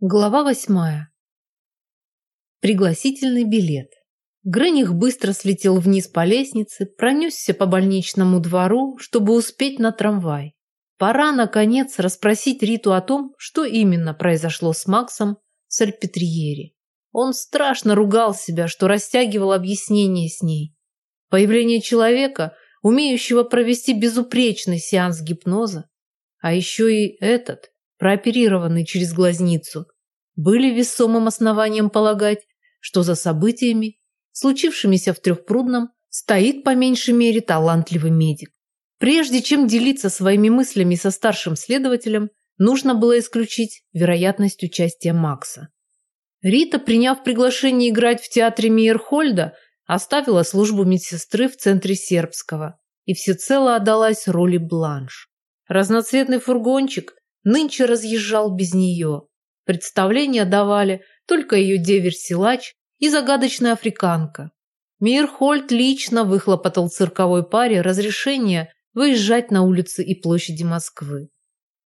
Глава восьмая. Пригласительный билет. Грених быстро слетел вниз по лестнице, пронесся по больничному двору, чтобы успеть на трамвай. Пора, наконец, расспросить Риту о том, что именно произошло с Максом в Сальпетриере. Он страшно ругал себя, что растягивал объяснение с ней. Появление человека, умеющего провести безупречный сеанс гипноза, а еще и этот – прооперированный через глазницу, были весомым основанием полагать, что за событиями, случившимися в Трехпрудном, стоит по меньшей мере талантливый медик. Прежде чем делиться своими мыслями со старшим следователем, нужно было исключить вероятность участия Макса. Рита, приняв приглашение играть в театре Мейерхольда, оставила службу медсестры в центре Сербского и всецело отдалась роли Бланш. Разноцветный фургончик нынче разъезжал без нее. Представления давали только ее деверь-силач и загадочная африканка. Мирхольд лично выхлопотал цирковой паре разрешение выезжать на улицы и площади Москвы.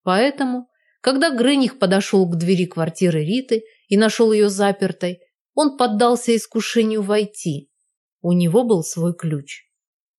Поэтому, когда Грених подошел к двери квартиры Риты и нашел ее запертой, он поддался искушению войти. У него был свой ключ.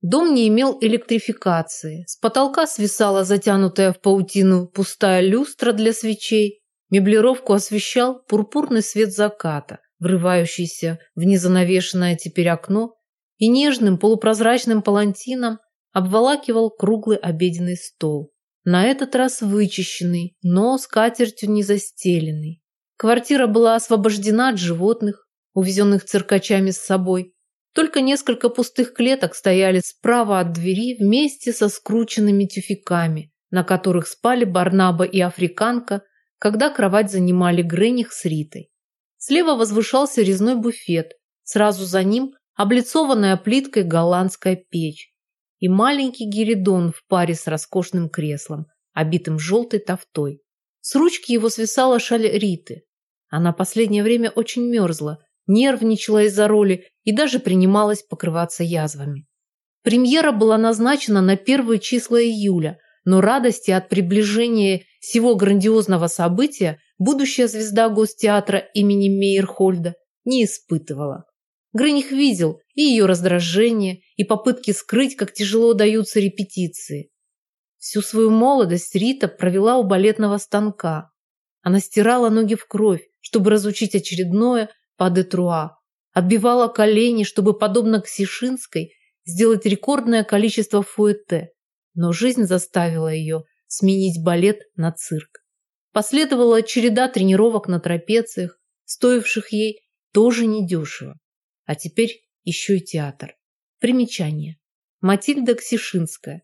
Дом не имел электрификации. С потолка свисала затянутая в паутину пустая люстра для свечей. Меблировку освещал пурпурный свет заката, врывающийся в незанавешенное теперь окно и нежным полупрозрачным палантином обволакивал круглый обеденный стол. На этот раз вычищенный, но с катертью не застеленный. Квартира была освобождена от животных, увезенных циркачами с собой, только несколько пустых клеток стояли справа от двери вместе со скрученными тюфяками, на которых спали Барнаба и Африканка, когда кровать занимали Грених с Ритой. Слева возвышался резной буфет, сразу за ним облицованная плиткой голландская печь и маленький гиридон в паре с роскошным креслом, обитым желтой тофтой. С ручки его свисала шаль Риты. Она последнее время очень мерзла, нервничала из-за роли и даже принималась покрываться язвами. Премьера была назначена на первые числа июля, но радости от приближения всего грандиозного события будущая звезда гостеатра имени Мейерхольда не испытывала. Грыних видел и ее раздражение, и попытки скрыть, как тяжело даются репетиции. Всю свою молодость Рита провела у балетного станка. Она стирала ноги в кровь, чтобы разучить очередное Падетруа, отбивала колени, чтобы, подобно Ксишинской, сделать рекордное количество фуэте, но жизнь заставила ее сменить балет на цирк. Последовала череда тренировок на трапециях, стоивших ей тоже недешево. А теперь еще и театр. Примечание. Матильда Ксишинская,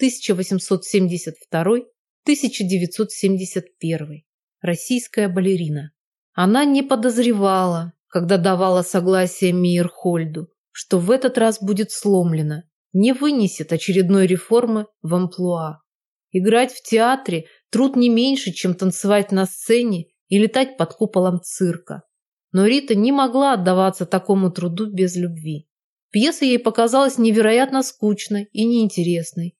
1872-1971. Российская балерина. Она не подозревала, когда давала согласие Мейерхольду, что в этот раз будет сломлена, не вынесет очередной реформы в амплуа. Играть в театре труд не меньше, чем танцевать на сцене и летать под куполом цирка. Но Рита не могла отдаваться такому труду без любви. Пьеса ей показалась невероятно скучной и неинтересной.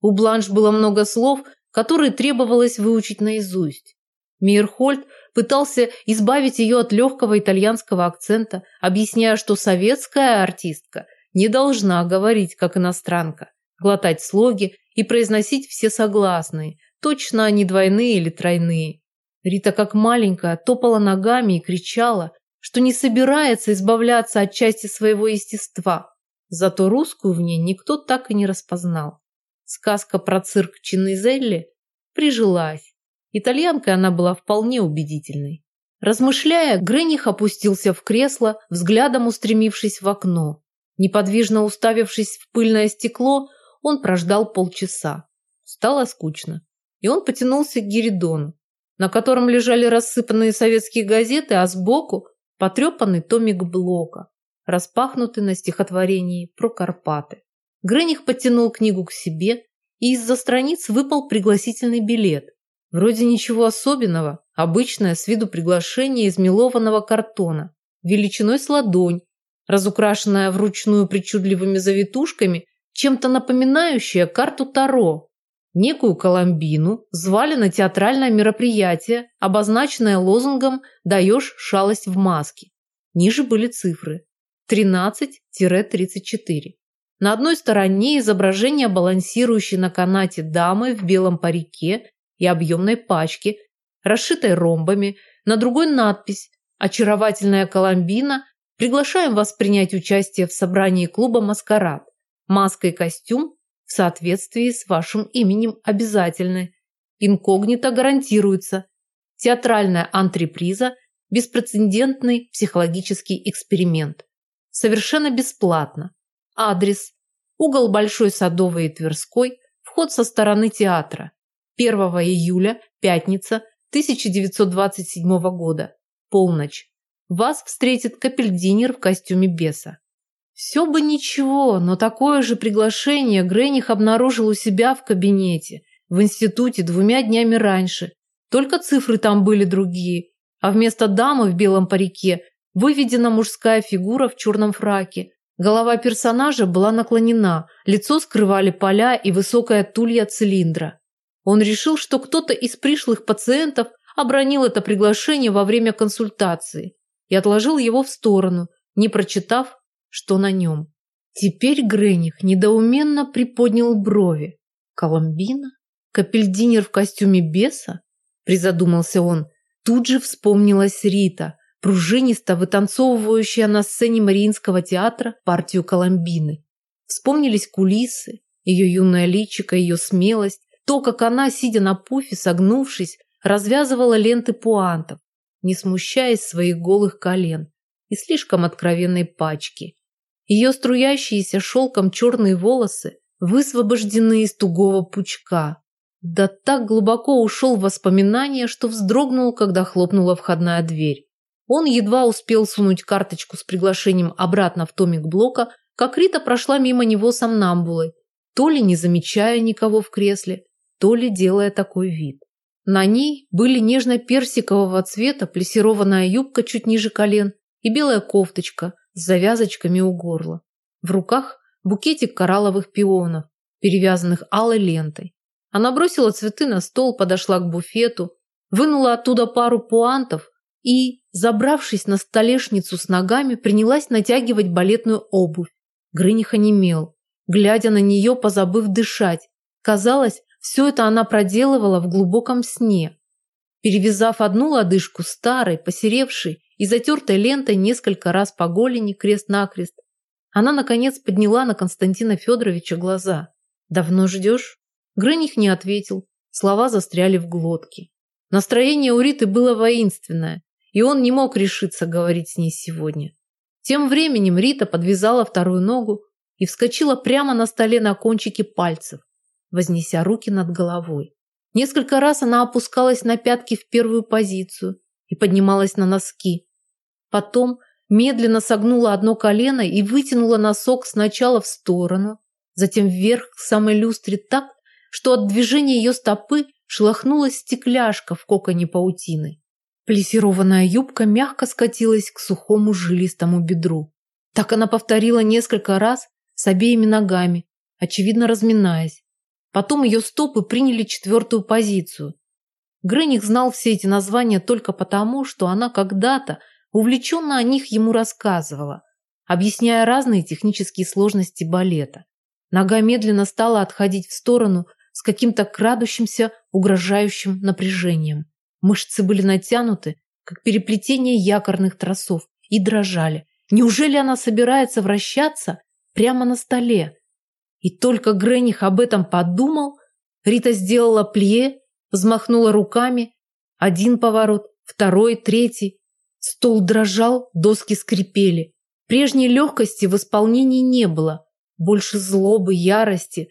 У Бланш было много слов, которые требовалось выучить наизусть. Мейерхольд пытался избавить ее от легкого итальянского акцента, объясняя, что советская артистка не должна говорить как иностранка, глотать слоги и произносить все согласные, точно они двойные или тройные. Рита, как маленькая, топала ногами и кричала, что не собирается избавляться от части своего естества. Зато русскую в ней никто так и не распознал. Сказка про цирк Чинезелли прижилась Итальянкой она была вполне убедительной. Размышляя, Грених опустился в кресло, взглядом устремившись в окно. Неподвижно уставившись в пыльное стекло, он прождал полчаса. Стало скучно, и он потянулся к Геридону, на котором лежали рассыпанные советские газеты, а сбоку потрепанный томик Блока, распахнутый на стихотворении про Карпаты. Грених подтянул книгу к себе, и из-за страниц выпал пригласительный билет – Вроде ничего особенного, обычное с виду приглашение из мелованного картона, величиной с ладонь, разукрашенная вручную причудливыми завитушками, чем-то напоминающая карту Таро. Некую Коломбину звали на театральное мероприятие, обозначенное лозунгом «Даешь шалость в маске». Ниже были цифры 13-34. На одной стороне изображение балансирующей на канате дамы в белом парике и объемной пачке, расшитой ромбами, на другой надпись «Очаровательная Коломбина, приглашаем вас принять участие в собрании клуба «Маскарад». Маска и костюм в соответствии с вашим именем обязательны. Инкогнито гарантируется. Театральная антреприза – беспрецедентный психологический эксперимент. Совершенно бесплатно. Адрес. Угол Большой Садовой и Тверской. Вход со стороны театра. 1 июля, пятница, 1927 года. Полночь. Вас встретит капельдинер в костюме беса. Все бы ничего, но такое же приглашение Грених обнаружил у себя в кабинете, в институте двумя днями раньше. Только цифры там были другие, а вместо дамы в белом парике выведена мужская фигура в черном фраке. Голова персонажа была наклонена, лицо скрывали поля и высокая тулья цилиндра. Он решил, что кто-то из пришлых пациентов обронил это приглашение во время консультации и отложил его в сторону, не прочитав что на нем. Теперь Грених недоуменно приподнял брови. Коломбина? Капельдинер в костюме беса? Призадумался он. Тут же вспомнилась Рита, пружинисто вытанцовывающая на сцене Мариинского театра партию Коломбины. Вспомнились кулисы, ее юная личико, ее смелость, то, как она, сидя на пуфе, согнувшись, развязывала ленты пуантов, не смущаясь своих голых колен и слишком откровенной пачки. Ее струящиеся шелком черные волосы высвобождены из тугого пучка. Да так глубоко ушел в воспоминания, что вздрогнул, когда хлопнула входная дверь. Он едва успел сунуть карточку с приглашением обратно в томик блока, как Рита прошла мимо него сомнамбулой, то ли не замечая никого в кресле, то ли делая такой вид. На ней были нежно-персикового цвета плессированная юбка чуть ниже колен и белая кофточка с завязочками у горла. В руках букетик коралловых пионов, перевязанных алой лентой. Она бросила цветы на стол, подошла к буфету, вынула оттуда пару пуантов и, забравшись на столешницу с ногами, принялась натягивать балетную обувь. Грыниха немел, глядя на нее, позабыв дышать. Казалось, все это она проделывала в глубоком сне. Перевязав одну лодыжку старой, посеревшей и затертой лентой несколько раз по голени крест-накрест, она, наконец, подняла на Константина Федоровича глаза. «Давно ждешь?» Грыних не ответил, слова застряли в глотке. Настроение у Риты было воинственное, и он не мог решиться говорить с ней сегодня. Тем временем Рита подвязала вторую ногу и вскочила прямо на столе на кончике пальцев, вознеся руки над головой. Несколько раз она опускалась на пятки в первую позицию и поднималась на носки, Потом медленно согнула одно колено и вытянула носок сначала в сторону, затем вверх к самой люстре так, что от движения ее стопы шелохнулась стекляшка в коконе паутины. Плессированная юбка мягко скатилась к сухому жилистому бедру. Так она повторила несколько раз с обеими ногами, очевидно разминаясь. Потом ее стопы приняли четвертую позицию. Грених знал все эти названия только потому, что она когда-то увлеченно о них ему рассказывала, объясняя разные технические сложности балета. Нога медленно стала отходить в сторону с каким-то крадущимся, угрожающим напряжением. Мышцы были натянуты, как переплетение якорных тросов, и дрожали. Неужели она собирается вращаться прямо на столе? И только Грених об этом подумал, Рита сделала плие, взмахнула руками. Один поворот, второй, третий. Стол дрожал, доски скрипели. Прежней легкости в исполнении не было. Больше злобы, ярости.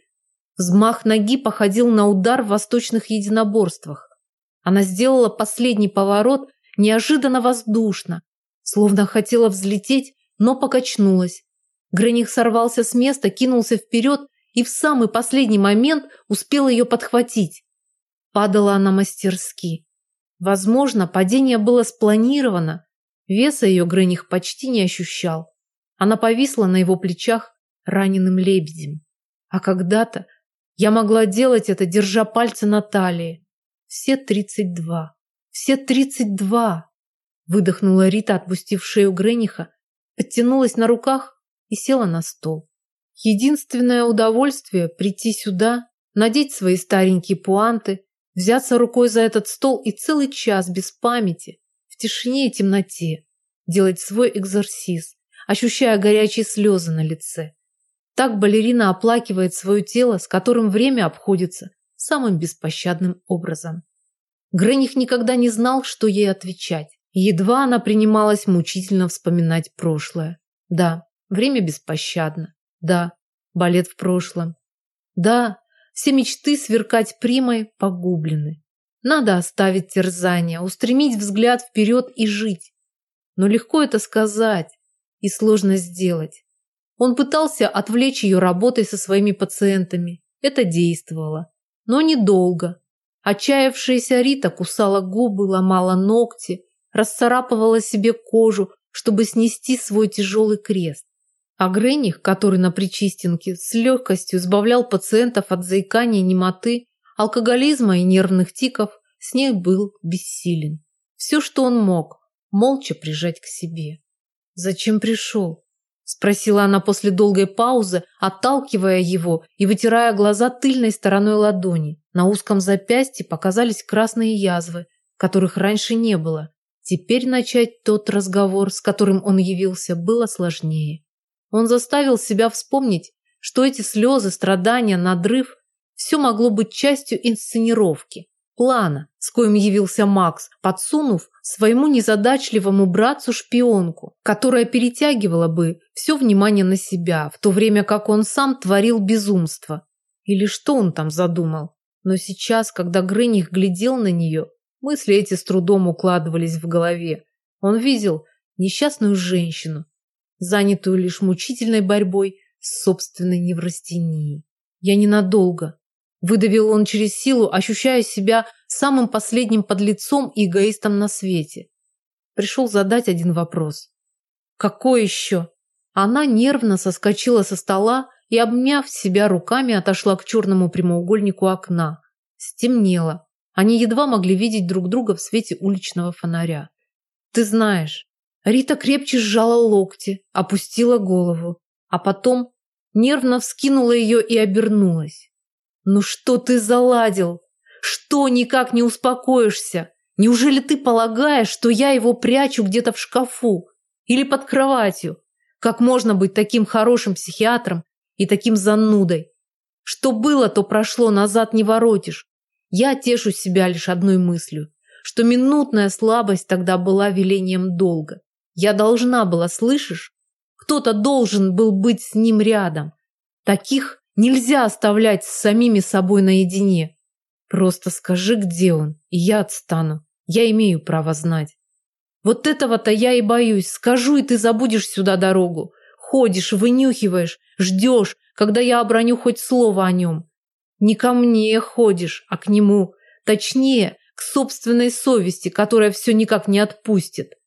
Взмах ноги походил на удар в восточных единоборствах. Она сделала последний поворот неожиданно воздушно, словно хотела взлететь, но покачнулась. Грених сорвался с места, кинулся вперед и в самый последний момент успел ее подхватить. Падала она мастерски. Возможно, падение было спланировано. Веса ее Грених почти не ощущал. Она повисла на его плечах раненым лебедем. А когда-то Я могла делать это, держа пальцы на талии. Все тридцать два. Все тридцать два. Выдохнула Рита, отпустив шею Грениха, подтянулась на руках и села на стол. Единственное удовольствие – прийти сюда, надеть свои старенькие пуанты, взяться рукой за этот стол и целый час без памяти, в тишине и темноте, делать свой экзорсиз, ощущая горячие слезы на лице. Так балерина оплакивает свое тело, с которым время обходится самым беспощадным образом. Грених никогда не знал, что ей отвечать. Едва она принималась мучительно вспоминать прошлое. Да, время беспощадно. Да, балет в прошлом. Да, все мечты сверкать примой погублены. Надо оставить терзание, устремить взгляд вперед и жить. Но легко это сказать и сложно сделать. Он пытался отвлечь ее работой со своими пациентами. Это действовало. Но недолго. Отчаявшаяся Рита кусала губы, ломала ногти, расцарапывала себе кожу, чтобы снести свой тяжелый крест. А Грених, который на Причистенке с легкостью избавлял пациентов от заикания, немоты, алкоголизма и нервных тиков, с ней был бессилен. Все, что он мог, молча прижать к себе. «Зачем пришел?» – спросила она после долгой паузы, отталкивая его и вытирая глаза тыльной стороной ладони. На узком запястье показались красные язвы, которых раньше не было. Теперь начать тот разговор, с которым он явился, было сложнее. Он заставил себя вспомнить, что эти слезы, страдания, надрыв – все могло быть частью инсценировки, плана, с коим явился Макс, подсунув своему незадачливому братцу шпионку, которая перетягивала бы все внимание на себя, в то время как он сам творил безумство. Или что он там задумал? Но сейчас, когда Грыних глядел на нее, мысли эти с трудом укладывались в голове. Он видел несчастную женщину, занятую лишь мучительной борьбой с собственной неврастенией. Я ненадолго. Выдавил он через силу, ощущая себя самым последним подлецом и эгоистом на свете. Пришел задать один вопрос. «Какой еще?» Она нервно соскочила со стола и, обмяв себя руками, отошла к черному прямоугольнику окна. Стемнело. Они едва могли видеть друг друга в свете уличного фонаря. «Ты знаешь, Рита крепче сжала локти, опустила голову, а потом нервно вскинула ее и обернулась. «Ну что ты заладил? Что никак не успокоишься? Неужели ты полагаешь, что я его прячу где-то в шкафу или под кроватью? Как можно быть таким хорошим психиатром и таким занудой? Что было, то прошло, назад не воротишь. Я тешу себя лишь одной мыслью, что минутная слабость тогда была велением долга. Я должна была, слышишь? Кто-то должен был быть с ним рядом. Таких нельзя оставлять с самими собой наедине. Просто скажи, где он, и я отстану. Я имею право знать. Вот этого-то я и боюсь. Скажу, и ты забудешь сюда дорогу. Ходишь, вынюхиваешь, ждешь, когда я оброню хоть слово о нем. Не ко мне ходишь, а к нему. Точнее, к собственной совести, которая все никак не отпустит.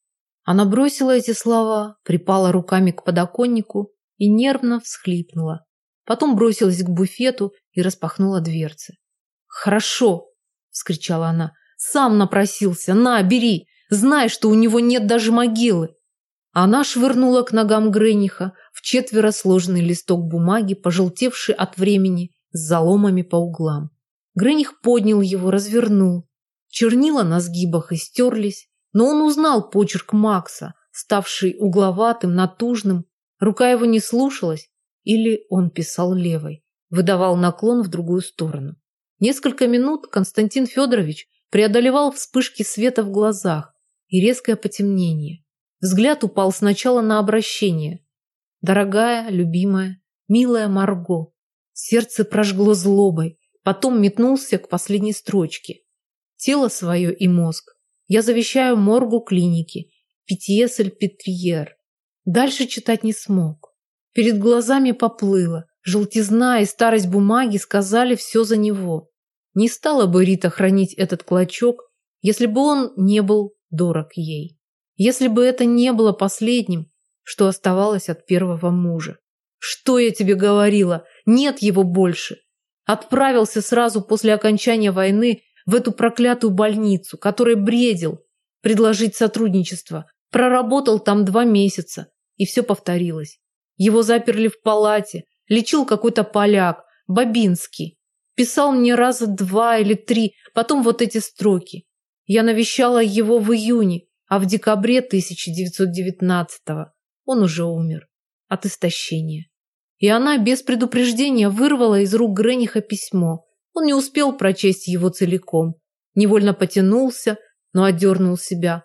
Она бросила эти слова, припала руками к подоконнику и нервно всхлипнула. Потом бросилась к буфету и распахнула дверцы. «Хорошо!» – вскричала она. «Сам напросился! На, бери! Знай, что у него нет даже могилы!» Она швырнула к ногам Грениха в четверо сложенный листок бумаги, пожелтевший от времени, с заломами по углам. Грених поднял его, развернул. Чернила на сгибах истерлись, но он узнал почерк Макса, ставший угловатым, натужным. Рука его не слушалась, или он писал левой, выдавал наклон в другую сторону. Несколько минут Константин Федорович преодолевал вспышки света в глазах и резкое потемнение. Взгляд упал сначала на обращение. «Дорогая, любимая, милая Марго». Сердце прожгло злобой, потом метнулся к последней строчке. Тело свое и мозг я завещаю моргу клиники. Питье-Сальпетриер. Дальше читать не смог. Перед глазами поплыло. Желтизна и старость бумаги сказали все за него. Не стала бы Рита хранить этот клочок, если бы он не был дорог ей. Если бы это не было последним, что оставалось от первого мужа. Что я тебе говорила? Нет его больше. Отправился сразу после окончания войны в эту проклятую больницу, которой бредил предложить сотрудничество. Проработал там два месяца, и все повторилось. Его заперли в палате, лечил какой-то поляк, Бабинский. Писал мне раза два или три, потом вот эти строки. Я навещала его в июне, а в декабре 1919-го он уже умер от истощения. И она без предупреждения вырвала из рук Грениха письмо. Он не успел прочесть его целиком. Невольно потянулся, но отдернул себя.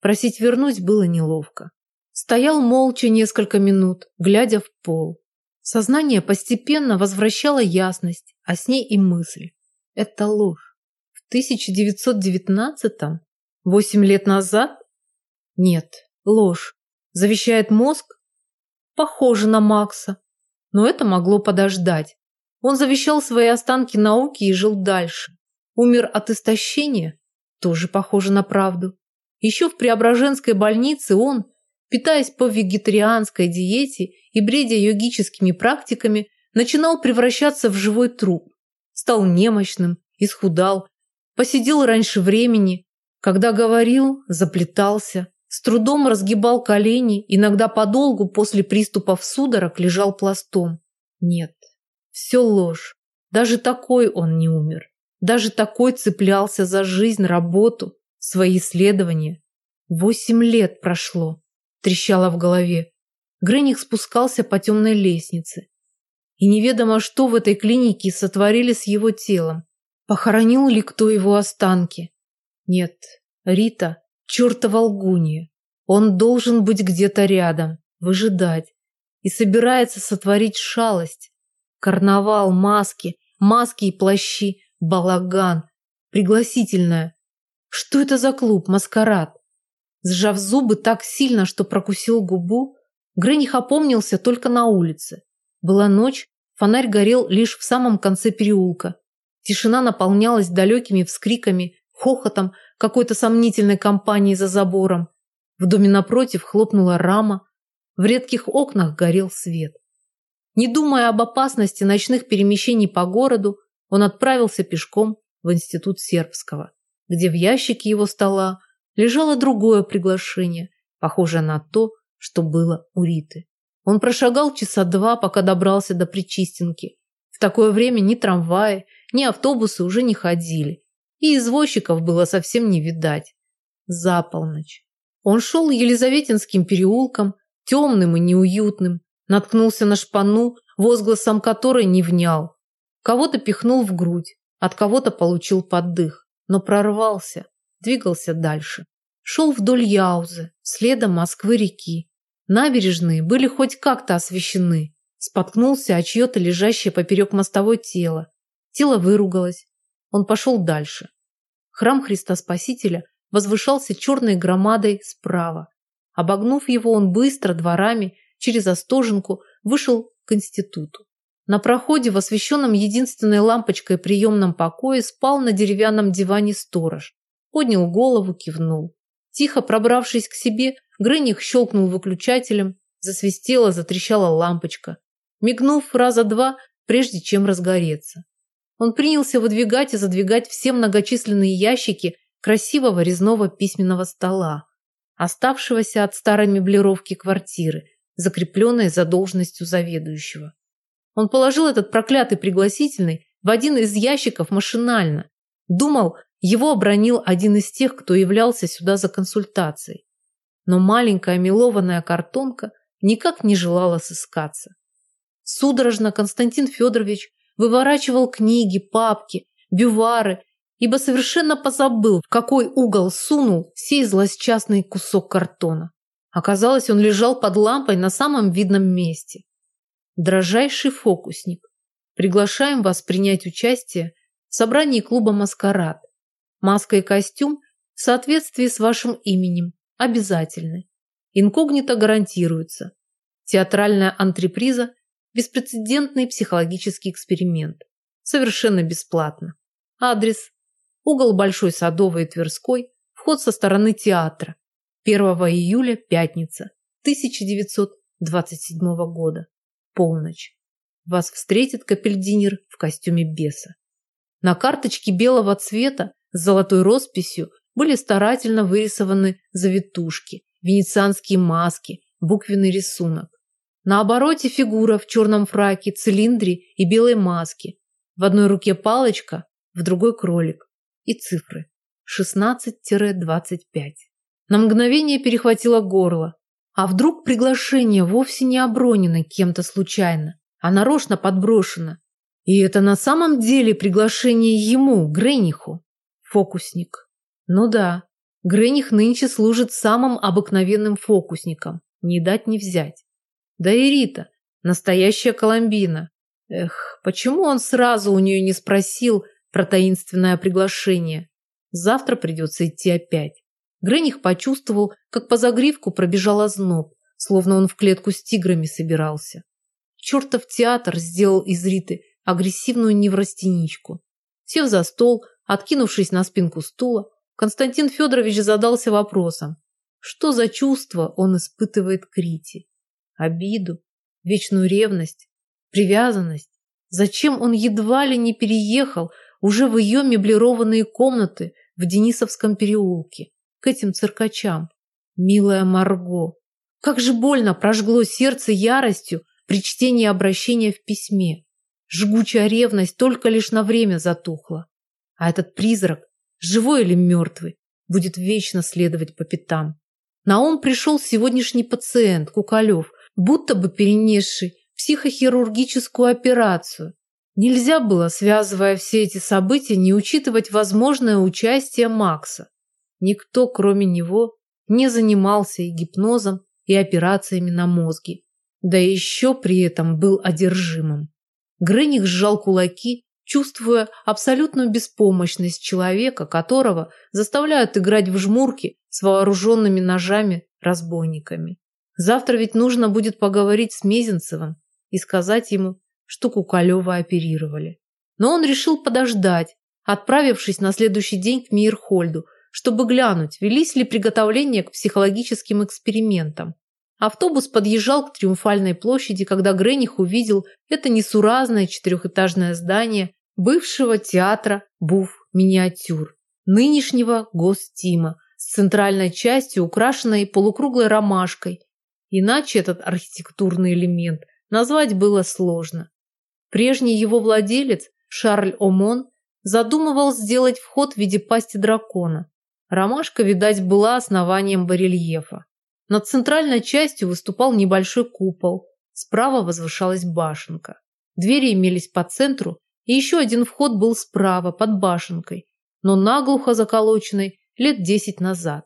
Просить вернуть было неловко. Стоял молча несколько минут, глядя в пол. Сознание постепенно возвращало ясность, а с ней и мысль. Это ложь. В 1919-м? Восемь лет назад? Нет, ложь. Завещает мозг? Похоже на Макса. Но это могло подождать. Он завещал свои останки науке и жил дальше. Умер от истощения? Тоже похоже на правду. Еще в Преображенской больнице он, питаясь по вегетарианской диете и бредя йогическими практиками, начинал превращаться в живой труп. Стал немощным, исхудал, посидел раньше времени, когда говорил, заплетался, с трудом разгибал колени, иногда подолгу после приступов судорог лежал пластом. Нет, все ложь. Даже такой он не умер. Даже такой цеплялся за жизнь, работу, свои исследования. Восемь лет прошло трещало в голове. Грених спускался по темной лестнице. И неведомо, что в этой клинике сотворили с его телом. Похоронил ли кто его останки? Нет, Рита – чертова лгунья. Он должен быть где-то рядом, выжидать. И собирается сотворить шалость. Карнавал, маски, маски и плащи, балаган, пригласительная. Что это за клуб, маскарад? Сжав зубы так сильно, что прокусил губу, Грених опомнился только на улице. Была ночь, фонарь горел лишь в самом конце переулка. Тишина наполнялась далекими вскриками, хохотом какой-то сомнительной компании за забором. В доме напротив хлопнула рама, в редких окнах горел свет. Не думая об опасности ночных перемещений по городу, он отправился пешком в институт сербского, где в ящике его стола лежало другое приглашение, похожее на то, что было у Риты. Он прошагал часа два, пока добрался до Причистенки. В такое время ни трамваи, ни автобусы уже не ходили, и извозчиков было совсем не видать. За полночь. Он шел Елизаветинским переулком, темным и неуютным, наткнулся на шпану, возгласом которой не внял. Кого-то пихнул в грудь, от кого-то получил поддых, но прорвался двигался дальше. Шел вдоль Яузы, следом Москвы-реки. Набережные были хоть как-то освещены. Споткнулся о чье-то лежащее поперек мостовой тело. Тело выругалось. Он пошел дальше. Храм Христа Спасителя возвышался черной громадой справа. Обогнув его, он быстро дворами через Остоженку вышел к институту. На проходе в освещенном единственной лампочкой приемном покое спал на деревянном диване сторож поднял голову, кивнул. Тихо пробравшись к себе, Грыних щелкнул выключателем, засвистела, затрещала лампочка, мигнув раза два, прежде чем разгореться. Он принялся выдвигать и задвигать все многочисленные ящики красивого резного письменного стола, оставшегося от старой меблировки квартиры, закрепленной за должностью заведующего. Он положил этот проклятый пригласительный в один из ящиков машинально. Думал, его обронил один из тех, кто являлся сюда за консультацией. Но маленькая мелованная картонка никак не желала сыскаться. Судорожно Константин Федорович выворачивал книги, папки, бювары, ибо совершенно позабыл, в какой угол сунул сей злосчастный кусок картона. Оказалось, он лежал под лампой на самом видном месте. Дрожайший фокусник, приглашаем вас принять участие в собрании клуба «Маскарад», Маска и костюм в соответствии с вашим именем обязательны. Инкогнито гарантируется. Театральная антреприза – беспрецедентный психологический эксперимент. Совершенно бесплатно. Адрес – угол Большой Садовой и Тверской, вход со стороны театра. 1 июля, пятница, 1927 года. Полночь. вас встретит капельдинер в костюме беса. На карточке белого цвета с золотой росписью были старательно вырисованы завитушки, венецианские маски, буквенный рисунок. На обороте фигура в черном фраке, цилиндре и белой маске. В одной руке палочка, в другой кролик. И цифры. 16-25. На мгновение перехватило горло. А вдруг приглашение вовсе не обронено кем-то случайно, а нарочно подброшено? И это на самом деле приглашение ему, Грениху. Фокусник. Ну да, Грених нынче служит самым обыкновенным фокусником. Не дать не взять. Да и Рита, настоящая Коломбина. Эх, почему он сразу у нее не спросил про таинственное приглашение? Завтра придется идти опять. Грених почувствовал, как по загривку пробежал озноб, словно он в клетку с тиграми собирался. Чертов театр сделал из Риты агрессивную неврастеничку. Сев за стол, откинувшись на спинку стула, Константин Федорович задался вопросом, что за чувство он испытывает к Рите? Обиду, вечную ревность, привязанность? Зачем он едва ли не переехал уже в ее меблированные комнаты в Денисовском переулке, к этим циркачам? Милая Марго, как же больно прожгло сердце яростью при чтении обращения в письме. Жгучая ревность только лишь на время затухла. А этот призрак, живой или мертвый, будет вечно следовать по пятам. На ум пришел сегодняшний пациент, Куколев, будто бы перенесший психохирургическую операцию. Нельзя было, связывая все эти события, не учитывать возможное участие Макса. Никто, кроме него, не занимался и гипнозом, и операциями на мозге. Да еще при этом был одержимым. Грыних сжал кулаки, чувствуя абсолютную беспомощность человека, которого заставляют играть в жмурки с вооруженными ножами разбойниками. Завтра ведь нужно будет поговорить с Мезенцевым и сказать ему, что Кукалева оперировали. Но он решил подождать, отправившись на следующий день к Мейерхольду, чтобы глянуть, велись ли приготовления к психологическим экспериментам. Автобус подъезжал к Триумфальной площади, когда Грених увидел это несуразное четырехэтажное здание бывшего театра Буф Миниатюр, нынешнего Гостима, с центральной частью, украшенной полукруглой ромашкой. Иначе этот архитектурный элемент назвать было сложно. Прежний его владелец, Шарль Омон, задумывал сделать вход в виде пасти дракона. Ромашка, видать, была основанием барельефа. Над центральной частью выступал небольшой купол. Справа возвышалась башенка. Двери имелись по центру, и еще один вход был справа, под башенкой, но наглухо заколоченный лет десять назад.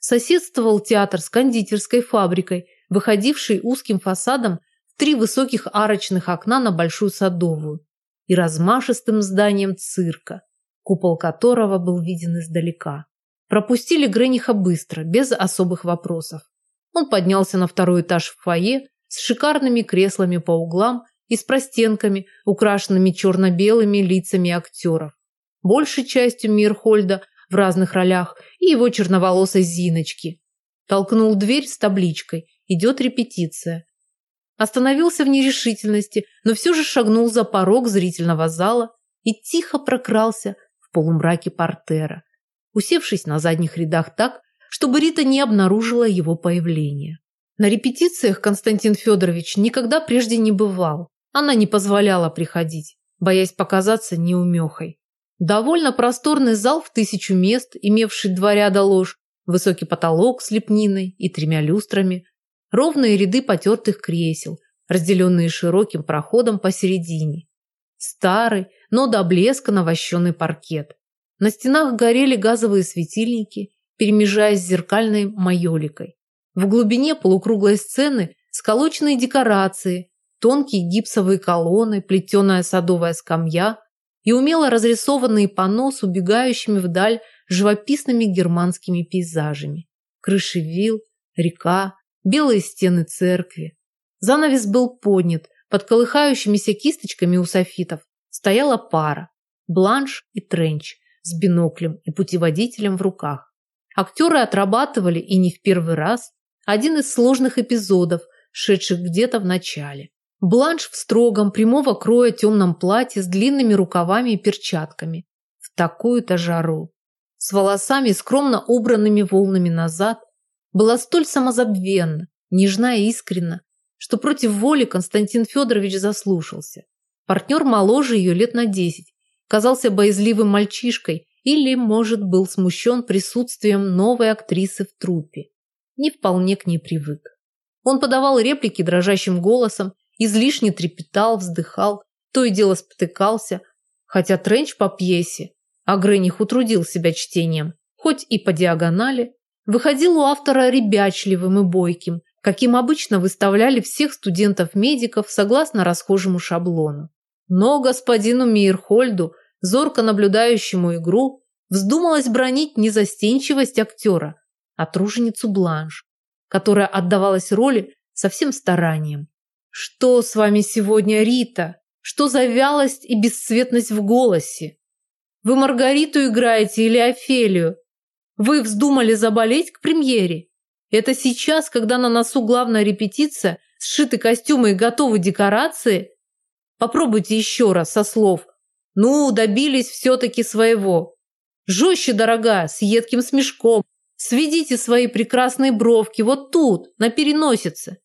Соседствовал театр с кондитерской фабрикой, выходившей узким фасадом в три высоких арочных окна на Большую Садовую и размашистым зданием цирка, купол которого был виден издалека. Пропустили Грениха быстро, без особых вопросов. Он поднялся на второй этаж в фойе с шикарными креслами по углам и с простенками, украшенными черно-белыми лицами актеров. Большей частью Мирхольда в разных ролях и его черноволосой Зиночки. Толкнул дверь с табличкой «Идет репетиция». Остановился в нерешительности, но все же шагнул за порог зрительного зала и тихо прокрался в полумраке портера усевшись на задних рядах так, чтобы Рита не обнаружила его появление. На репетициях Константин Федорович никогда прежде не бывал. Она не позволяла приходить, боясь показаться неумехой. Довольно просторный зал в тысячу мест, имевший два ряда лож, высокий потолок с лепниной и тремя люстрами, ровные ряды потертых кресел, разделенные широким проходом посередине. Старый, но до блеска навощенный паркет. На стенах горели газовые светильники, перемежаясь зеркальной майоликой. В глубине полукруглой сцены сколоченные декорации, тонкие гипсовые колонны, плетеная садовая скамья и умело разрисованные панно с убегающими вдаль живописными германскими пейзажами. Крыши вилл, река, белые стены церкви. Занавес был поднят, под колыхающимися кисточками у софитов стояла пара – Бланш и Тренч – с биноклем и путеводителем в руках. Актеры отрабатывали, и не в первый раз, один из сложных эпизодов, шедших где-то в начале. Бланш в строгом, прямого кроя темном платье с длинными рукавами и перчатками. В такую-то жару. С волосами, скромно убранными волнами назад, была столь самозабвенна, нежна и искренна, что против воли Константин Федорович заслушался. Партнер моложе ее лет на десять, казался боязливым мальчишкой или, может, был смущен присутствием новой актрисы в труппе. Не вполне к ней привык. Он подавал реплики дрожащим голосом, излишне трепетал, вздыхал, то и дело спотыкался, хотя Тренч по пьесе, а Грених утрудил себя чтением, хоть и по диагонали, выходил у автора ребячливым и бойким, каким обычно выставляли всех студентов-медиков согласно расхожему шаблону. Но господину Мейерхольду, зорко наблюдающему игру, вздумалось бронить не застенчивость актера, а труженицу Бланш, которая отдавалась роли со всем старанием. «Что с вами сегодня, Рита? Что за вялость и бесцветность в голосе? Вы Маргариту играете или Офелию? Вы вздумали заболеть к премьере? Это сейчас, когда на носу главная репетиция, сшиты костюмы и готовы декорации? Попробуйте еще раз со слов. Ну, добились все-таки своего. Жестче, дорогая, с едким смешком. Сведите свои прекрасные бровки вот тут, на переносице.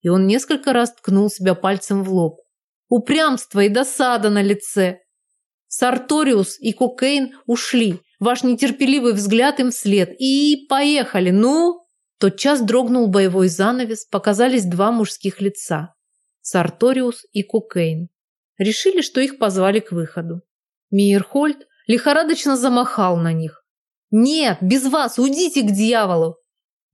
И он несколько раз ткнул себя пальцем в лоб. Упрямство и досада на лице. Сарториус и Кокейн ушли. Ваш нетерпеливый взгляд им вслед. И поехали, ну... Тотчас дрогнул боевой занавес, показались два мужских лица – Сарториус и Кокейн. Решили, что их позвали к выходу. Мейерхольд лихорадочно замахал на них. «Нет, без вас, уйдите к дьяволу!»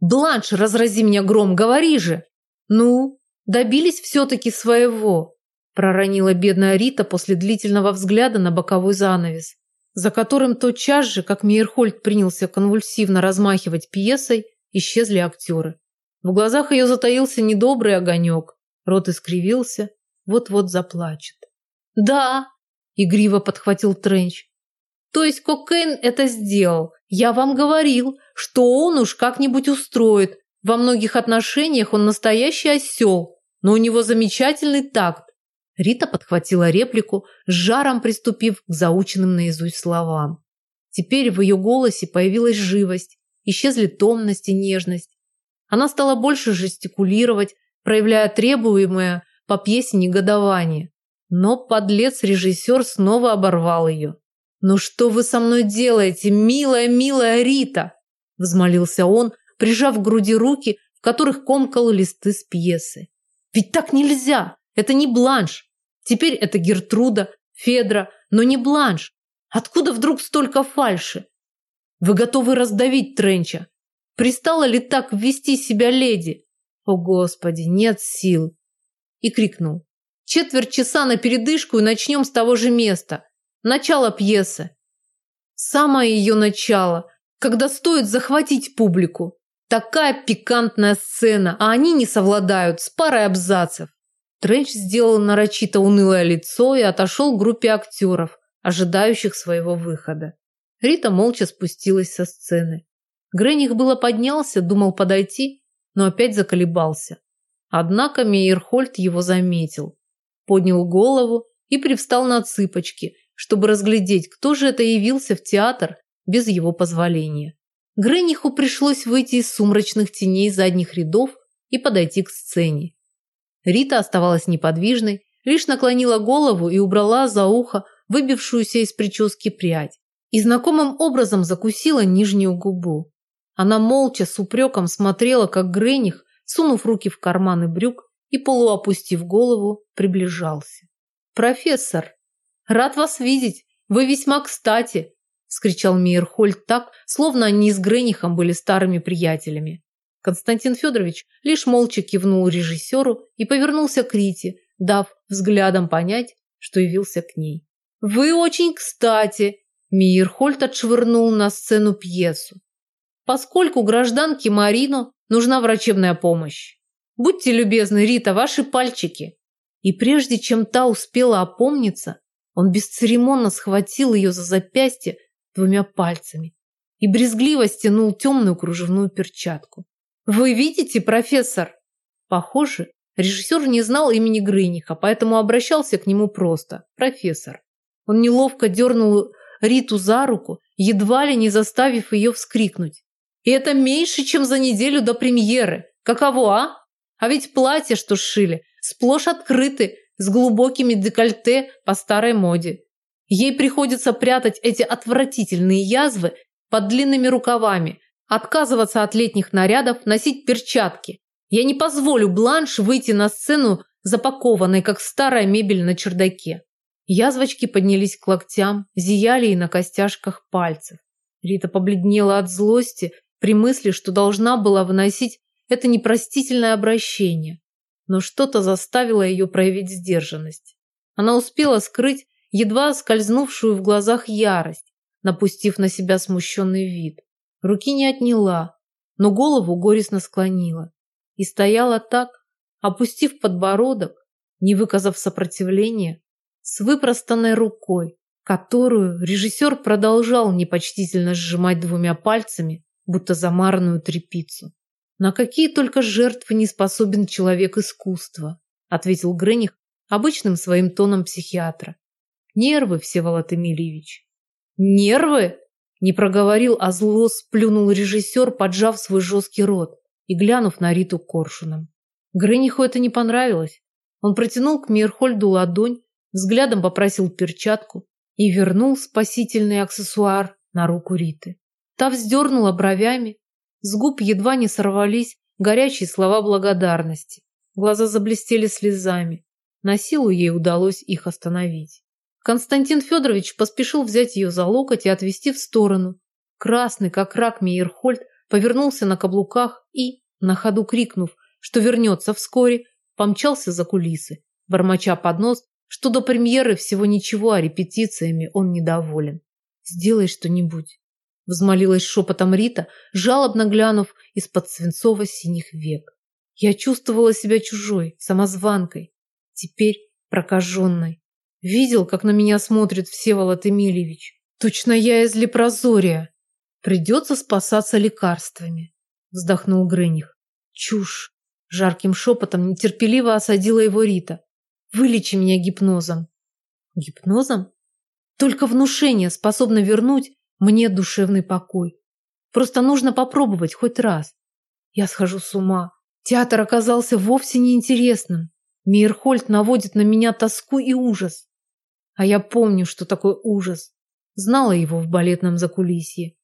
«Бланш, разрази меня гром, говори же!» «Ну, добились все-таки своего», – проронила бедная Рита после длительного взгляда на боковой занавес, за которым тотчас же, как Мейерхольд принялся конвульсивно размахивать пьесой, исчезли актеры. В глазах ее затаился недобрый огонек. Рот искривился, вот-вот заплачет. «Да!» – игриво подхватил Тренч. «То есть Кокейн это сделал. Я вам говорил, что он уж как-нибудь устроит. Во многих отношениях он настоящий осел, но у него замечательный такт. Рита подхватила реплику, с жаром приступив к заученным наизусть словам. Теперь в ее голосе появилась живость, исчезли томность и нежность. Она стала больше жестикулировать, проявляя требуемое по пьесе негодование. Но подлец-режиссер снова оборвал ее. «Ну что вы со мной делаете, милая, милая Рита?» Взмолился он, прижав к груди руки, в которых комкал листы с пьесы. «Ведь так нельзя! Это не Бланш! Теперь это Гертруда, Федра, но не Бланш! Откуда вдруг столько фальши? Вы готовы раздавить Тренча? Пристало ли так ввести себя леди? О, Господи, нет сил. И крикнул. Четверть часа на передышку и начнем с того же места. Начало пьесы. Самое ее начало, когда стоит захватить публику. Такая пикантная сцена, а они не совладают с парой абзацев. Тренч сделал нарочито унылое лицо и отошел к группе актеров, ожидающих своего выхода. Рита молча спустилась со сцены. Грених было поднялся, думал подойти, но опять заколебался. Однако Мейерхольд его заметил. Поднял голову и привстал на цыпочки, чтобы разглядеть, кто же это явился в театр без его позволения. Грениху пришлось выйти из сумрачных теней задних рядов и подойти к сцене. Рита оставалась неподвижной, лишь наклонила голову и убрала за ухо выбившуюся из прически прядь и знакомым образом закусила нижнюю губу. Она молча с упреком смотрела, как Грених, сунув руки в карманы брюк и полуопустив голову, приближался. «Профессор, рад вас видеть, вы весьма кстати!» – скричал Мейерхольд так, словно они с Гренихом были старыми приятелями. Константин Федорович лишь молча кивнул режиссеру и повернулся к Рите, дав взглядом понять, что явился к ней. «Вы очень кстати!» Мейерхольд отшвырнул на сцену пьесу. Поскольку гражданке Марино нужна врачебная помощь. Будьте любезны, Рита, ваши пальчики. И прежде чем та успела опомниться, он бесцеремонно схватил ее за запястье двумя пальцами и брезгливо стянул темную кружевную перчатку. «Вы видите, профессор?» Похоже, Режиссер не знал имени Грыниха, поэтому обращался к нему просто «профессор». Он неловко дернул Риту за руку, едва ли не заставив ее вскрикнуть. «И это меньше, чем за неделю до премьеры. Каково, а? А ведь платья, что сшили, сплошь открыты, с глубокими декольте по старой моде. Ей приходится прятать эти отвратительные язвы под длинными рукавами, отказываться от летних нарядов, носить перчатки, я не позволю Бланш выйти на сцену запакованной, как старая мебель на чердаке. Язвочки поднялись к локтям, зияли и на костяшках пальцев. Рита побледнела от злости при мысли, что должна была выносить это непростительное обращение. Но что-то заставило ее проявить сдержанность. Она успела скрыть едва скользнувшую в глазах ярость, напустив на себя смущенный вид. Руки не отняла, но голову горестно склонила и стояла так, опустив подбородок, не выказав сопротивления, с выпростанной рукой, которую режиссер продолжал непочтительно сжимать двумя пальцами, будто замаранную тряпицу. «На какие только жертвы не способен человек искусства», ответил Грених обычным своим тоном психиатра. «Нервы, Всеволод Эмильевич». «Нервы?» Не проговорил, а зло сплюнул режиссер, поджав свой жесткий рот и глянув на Риту коршуном. Грыниху это не понравилось. Он протянул к Мирхольду ладонь, взглядом попросил перчатку и вернул спасительный аксессуар на руку Риты. Та вздернула бровями, с губ едва не сорвались горячие слова благодарности. Глаза заблестели слезами. На силу ей удалось их остановить. Константин Федорович поспешил взять ее за локоть и отвести в сторону. Красный, как рак Мейерхольд, повернулся на каблуках и, на ходу крикнув, что вернется вскоре, помчался за кулисы, бормоча под нос, что до премьеры всего ничего, а репетициями он недоволен. «Сделай что-нибудь», – взмолилась шепотом Рита, жалобно глянув из-под свинцово-синих век. Я чувствовала себя чужой, самозванкой, теперь прокаженной. Видел, как на меня смотрит Всеволод Эмильевич. Точно я из лепрозория. Придется спасаться лекарствами, вздохнул Грыних. Чушь. Жарким шепотом нетерпеливо осадила его Рита. Вылечи меня гипнозом. Гипнозом? Только внушение способно вернуть мне душевный покой. Просто нужно попробовать хоть раз. Я схожу с ума. Театр оказался вовсе неинтересным. Мейерхольд наводит на меня тоску и ужас. А я помню, что такое ужас. Знала его в балетном закулисье.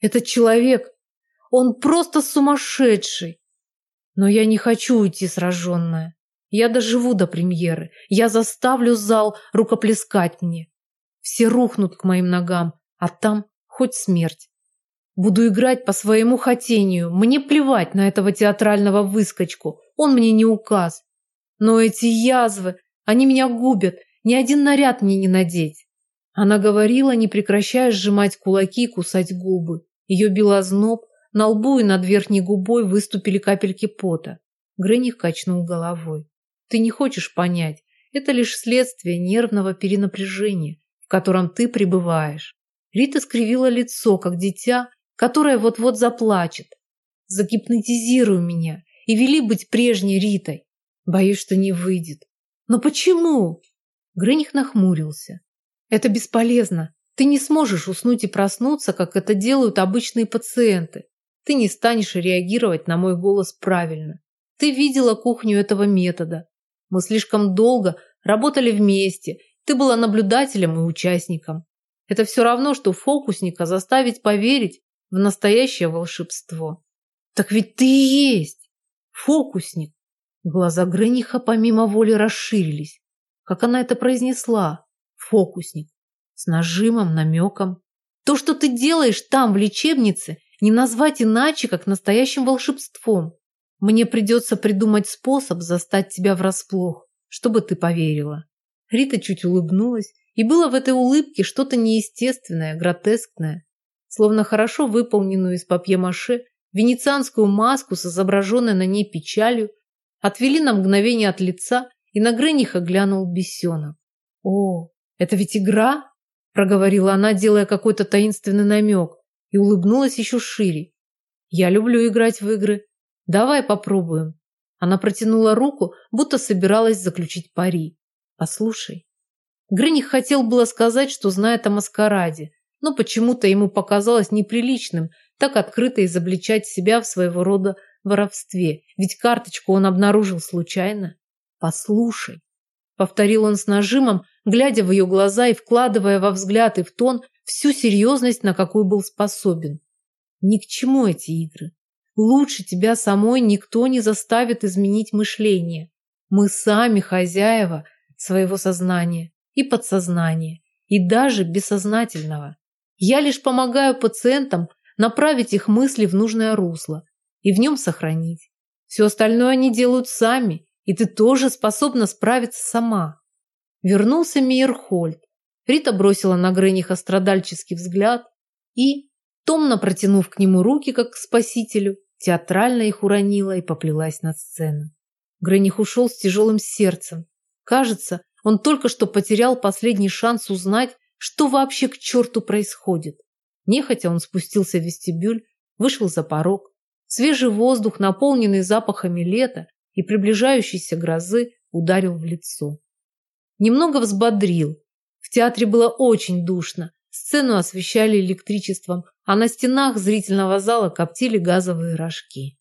Этот человек, он просто сумасшедший. Но я не хочу уйти сраженная. Я доживу до премьеры. Я заставлю зал рукоплескать мне. Все рухнут к моим ногам, а там хоть смерть. Буду играть по своему хотению. Мне плевать на этого театрального выскочку. Он мне не указ. Но эти язвы, они меня губят. Ни один наряд мне не надеть. Она говорила, не прекращая сжимать кулаки и кусать губы. Ее била зноб, на лбу и над верхней губой выступили капельки пота. Грених качнул головой. Ты не хочешь понять. Это лишь следствие нервного перенапряжения, в котором ты пребываешь. Рита скривила лицо, как дитя, которое вот-вот заплачет. Загипнотизируй меня и вели быть прежней Ритой. Боюсь, что не выйдет. Но почему? Грених нахмурился. Это бесполезно. Ты не сможешь уснуть и проснуться, как это делают обычные пациенты. Ты не станешь реагировать на мой голос правильно. Ты видела кухню этого метода. Мы слишком долго работали вместе. Ты была наблюдателем и участником. Это все равно, что фокусника заставить поверить в настоящее волшебство. Так ведь ты и есть фокусник. Глаза Грениха помимо воли расширились. Как она это произнесла? Фокусник с нажимом, намеком. То, что ты делаешь там, в лечебнице, не назвать иначе, как настоящим волшебством. Мне придется придумать способ застать тебя врасплох, чтобы ты поверила. Рита чуть улыбнулась, и было в этой улыбке что-то неестественное, гротескное. Словно хорошо выполненную из папье-маше венецианскую маску с изображенной на ней печалью отвели на мгновение от лица, и на Грениха глянул бесенок. О, это ведь игра? проговорила она, делая какой-то таинственный намек, и улыбнулась еще шире. Я люблю играть в игры. Давай попробуем. Она протянула руку, будто собиралась заключить пари. «Послушай». Грыних хотел было сказать, что знает о маскараде, но почему-то ему показалось неприличным так открыто изобличать себя в своего рода воровстве, ведь карточку он обнаружил случайно. «Послушай», — повторил он с нажимом, глядя в ее глаза и вкладывая во взгляд и в тон всю серьезность, на какую был способен. «Ни к чему эти игры. Лучше тебя самой никто не заставит изменить мышление. Мы сами хозяева своего сознания и подсознания, и даже бессознательного. Я лишь помогаю пациентам направить их мысли в нужное русло и в нем сохранить. Все остальное они делают сами, и ты тоже способна справиться сама. Вернулся Мейерхольд. Рита бросила на Грениха страдальческий взгляд и, томно протянув к нему руки, как к спасителю, театрально их уронила и поплелась на сцену. Грених ушел с тяжелым сердцем. Кажется, он только что потерял последний шанс узнать, что вообще к черту происходит. Нехотя он спустился в вестибюль, вышел за порог. Свежий воздух, наполненный запахами лета и приближающейся грозы, ударил в лицо. Немного взбодрил. В театре было очень душно. Сцену освещали электричеством, а на стенах зрительного зала коптили газовые рожки.